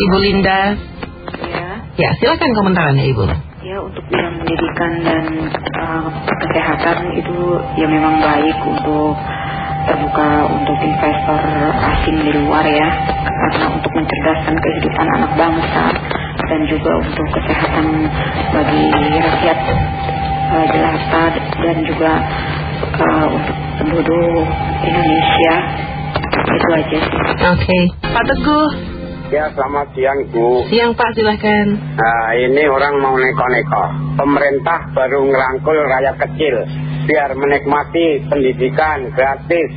Ibu Linda. Ya. Ya, silakan komentarannya Ibu. Ya, untuk bidang pendidikan dan uh, kesehatan itu ya memang baik untuk terbuka untuk investor asing di luar ya karena untuk mencerdaskan kehidupan anak bangsa dan juga untuk kesehatan bagi rakyat uh, jelata dan juga uh, untuk penduduk Indonesia itu aja sih. Oke, Pak Teguh. Ya selamat siang Bu. Siang Pak, silahkan. Nah ini orang mau neko-neko. Pemerintah baru ngerangkul rakyat kecil Biar menikmati pendidikan gratis